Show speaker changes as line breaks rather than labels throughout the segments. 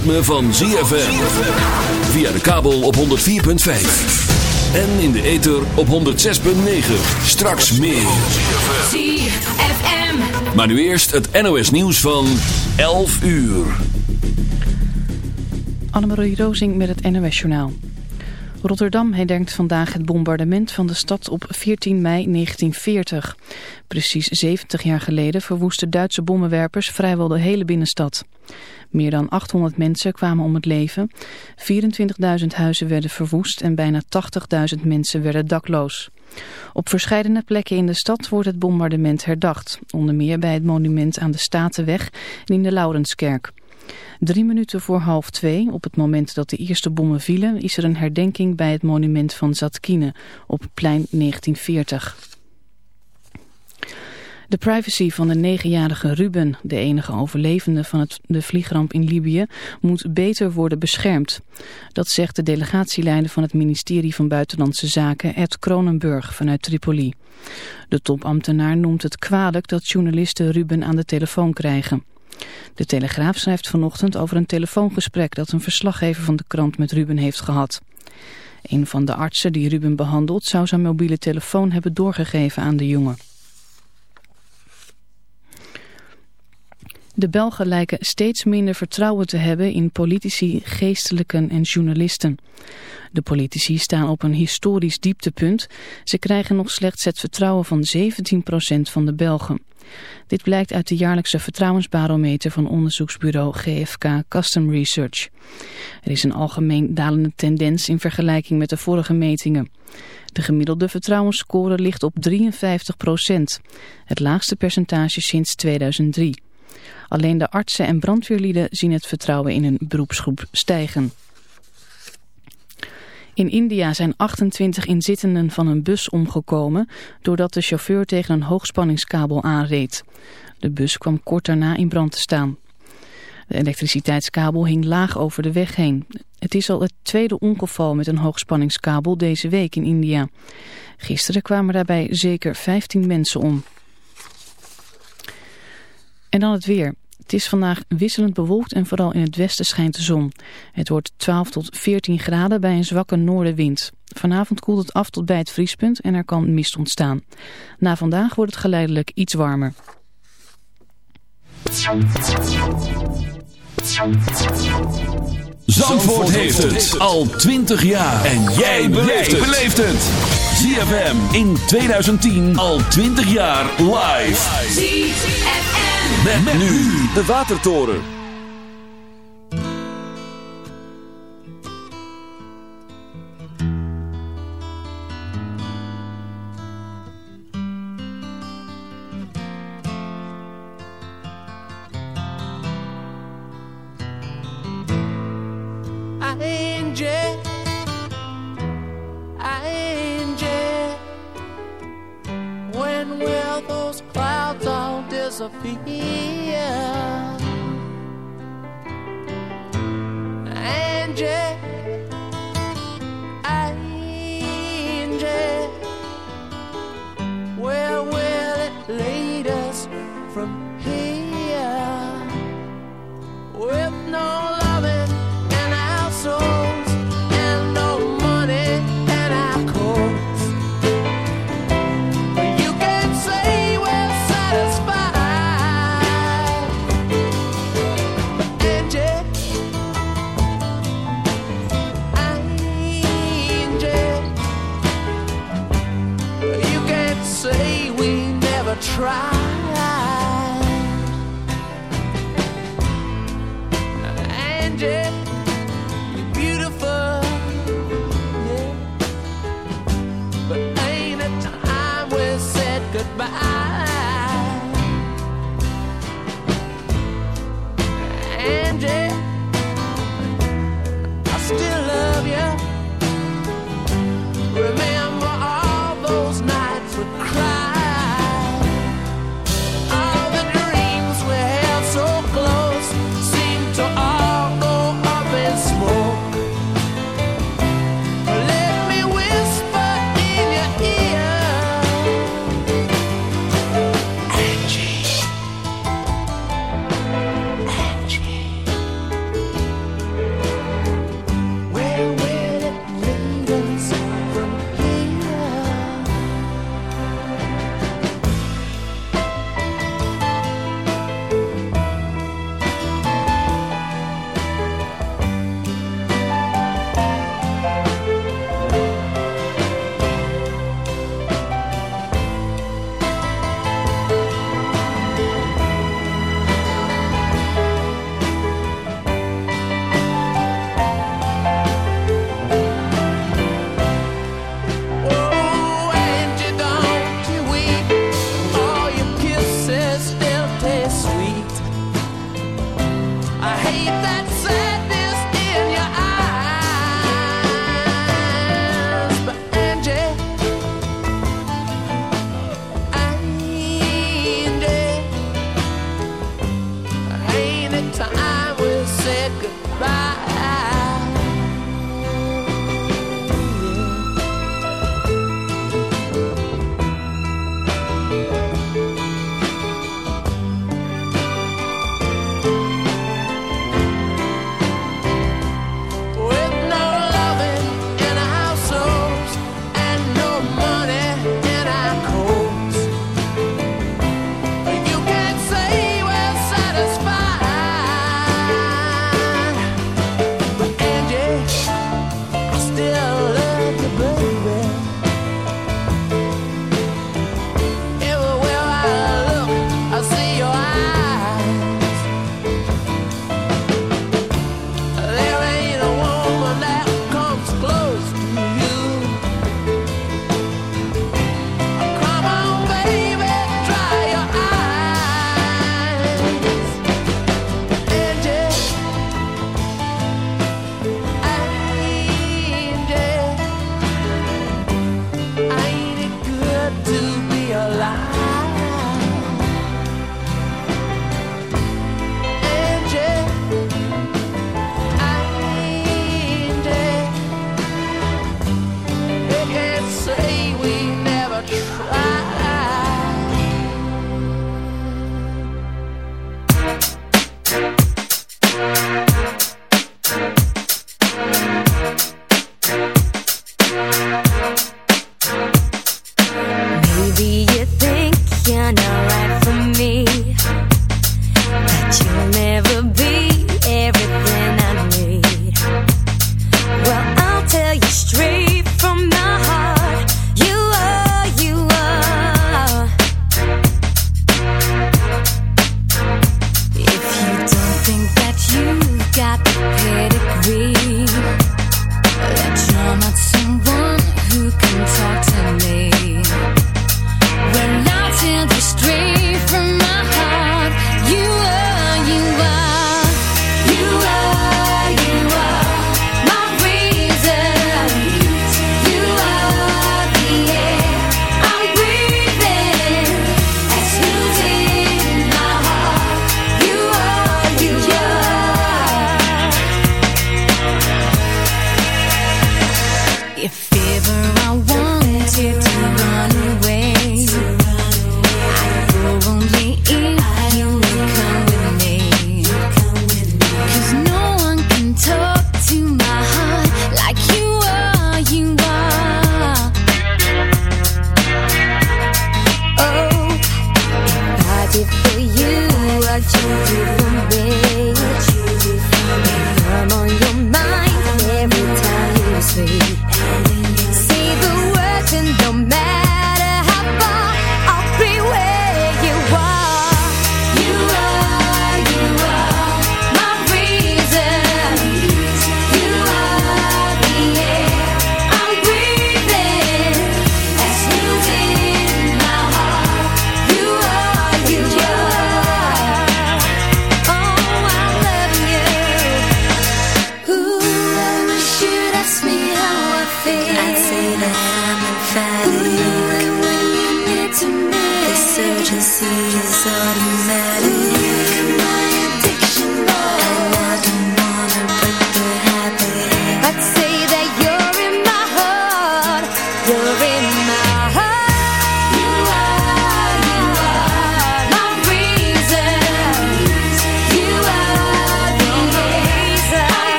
ritme van ZFM. Via de kabel op 104.5. En in de ether op 106.9. Straks meer.
ZFM.
Maar nu eerst het NOS nieuws van 11 uur.
Annemarie Rozing met het NOS-journaal. Rotterdam herdenkt vandaag het bombardement van de stad op 14 mei 1940. Precies 70 jaar geleden verwoesten Duitse bommenwerpers vrijwel de hele binnenstad. Meer dan 800 mensen kwamen om het leven, 24.000 huizen werden verwoest en bijna 80.000 mensen werden dakloos. Op verschillende plekken in de stad wordt het bombardement herdacht, onder meer bij het monument aan de Statenweg en in de Laurenskerk. Drie minuten voor half twee, op het moment dat de eerste bommen vielen, is er een herdenking bij het monument van Zatkine op plein 1940. De privacy van de negenjarige Ruben, de enige overlevende van het, de vliegramp in Libië, moet beter worden beschermd. Dat zegt de delegatieleider van het ministerie van Buitenlandse Zaken, Ed Kronenburg, vanuit Tripoli. De topambtenaar noemt het kwalijk dat journalisten Ruben aan de telefoon krijgen. De Telegraaf schrijft vanochtend over een telefoongesprek dat een verslaggever van de krant met Ruben heeft gehad. Een van de artsen die Ruben behandelt zou zijn mobiele telefoon hebben doorgegeven aan de jongen. De Belgen lijken steeds minder vertrouwen te hebben in politici, geestelijken en journalisten. De politici staan op een historisch dieptepunt. Ze krijgen nog slechts het vertrouwen van 17% van de Belgen. Dit blijkt uit de jaarlijkse vertrouwensbarometer van onderzoeksbureau GFK Custom Research. Er is een algemeen dalende tendens in vergelijking met de vorige metingen. De gemiddelde vertrouwensscore ligt op 53% het laagste percentage sinds 2003. Alleen de artsen en brandweerlieden zien het vertrouwen in hun beroepsgroep stijgen. In India zijn 28 inzittenden van een bus omgekomen doordat de chauffeur tegen een hoogspanningskabel aanreed. De bus kwam kort daarna in brand te staan. De elektriciteitskabel hing laag over de weg heen. Het is al het tweede ongeval met een hoogspanningskabel deze week in India. Gisteren kwamen daarbij zeker 15 mensen om. En dan het weer. Het is vandaag wisselend bewolkt en vooral in het westen schijnt de zon. Het wordt 12 tot 14 graden bij een zwakke noordenwind. Vanavond koelt het af tot bij het vriespunt en er kan mist ontstaan. Na vandaag wordt het geleidelijk iets warmer.
Zandvoort heeft het al 20 jaar. En jij beleeft het. ZFM in 2010 al 20 jaar live.
ZFM.
Met, met nu de Watertoren.
Angel, Angel, when will those clouds disappear? Angel,
change.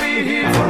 Be here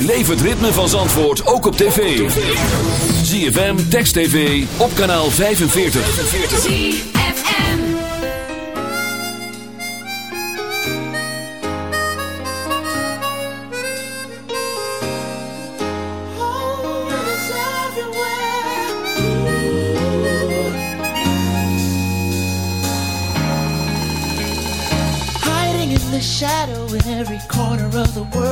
Beleef het ritme van Zandvoort ook op tv. ZFM, Text TV, op kanaal 45.
Hiding
in the shadow in every
corner of the world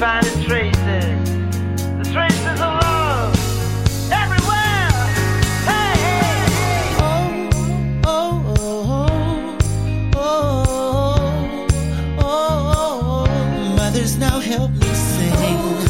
finding traces. The traces of love everywhere. Hey,
oh, oh, oh, oh. Mothers now help me sing.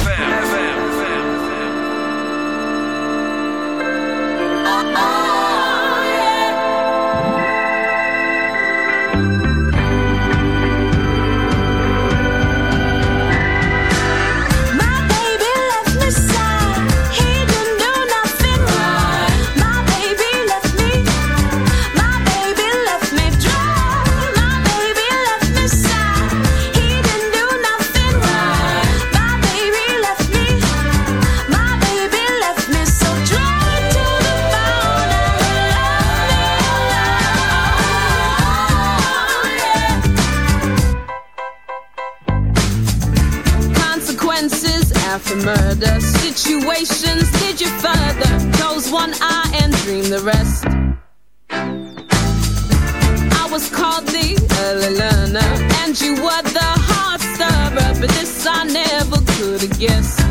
one eye and dream the rest. I was called the early learner, and you were the hard stirrer, but this I never could have guessed.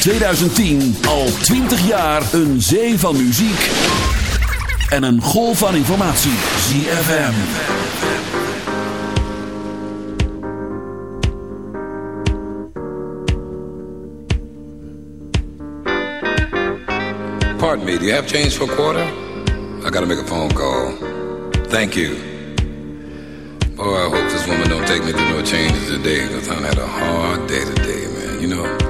2010 al 20 jaar een zee van muziek en een golf van informatie. ZFM.
Pardon me, do you have change for a quarter? I gotta make a phone call. Thank you. Boy, I hope this woman don't take me through no changes today, because I had a hard day today, man. You know,